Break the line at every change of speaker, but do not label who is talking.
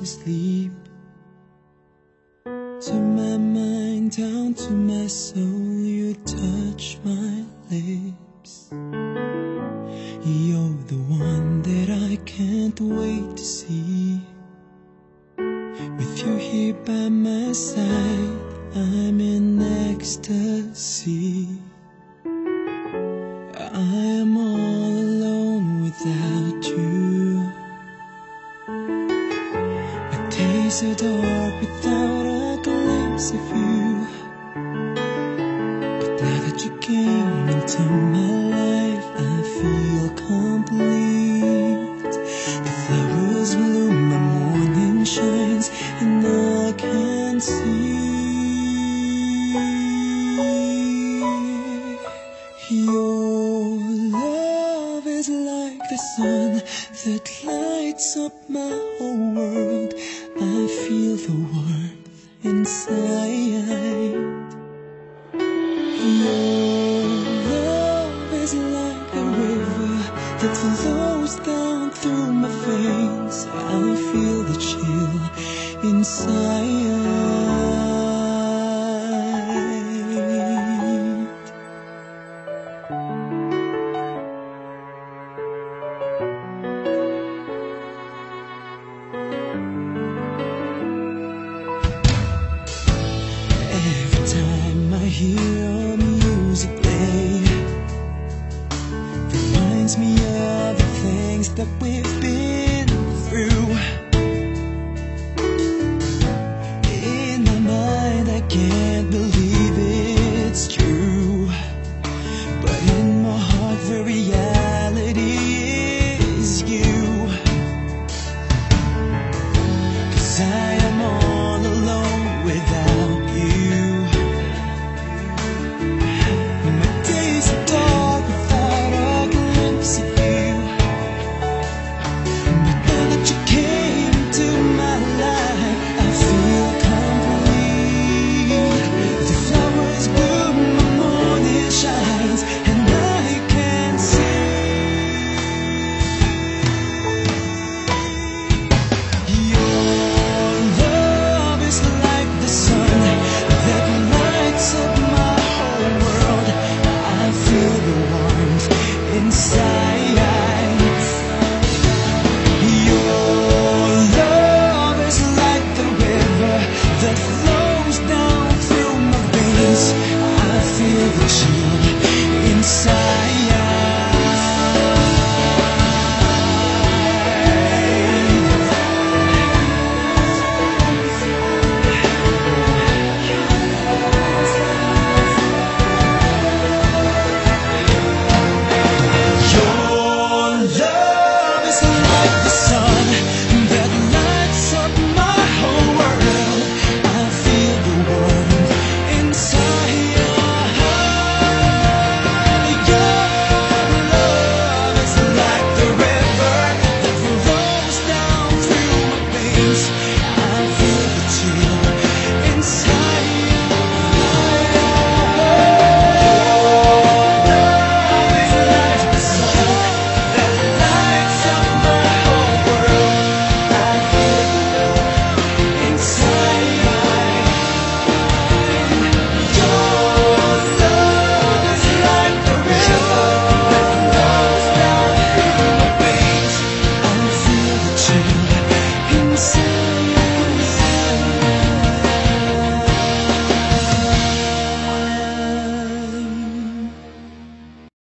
me sleep. To my mind, down to my soul, you touch my lips. You're the one that I can't wait to see. With you here by my side, I'm in ecstasy. Days are dark without a glimpse of you. But now that you came into my life, I feel complete. The flowers bloom, the morning shines, and I can see. Your love is like the sun that lights up my whole world. The warmth inside. Your love is like a river that flows down through my veins. I feel the chill inside. hear music play. Reminds me of the things that we've been through. In my mind I can't believe it's true. But in my heart very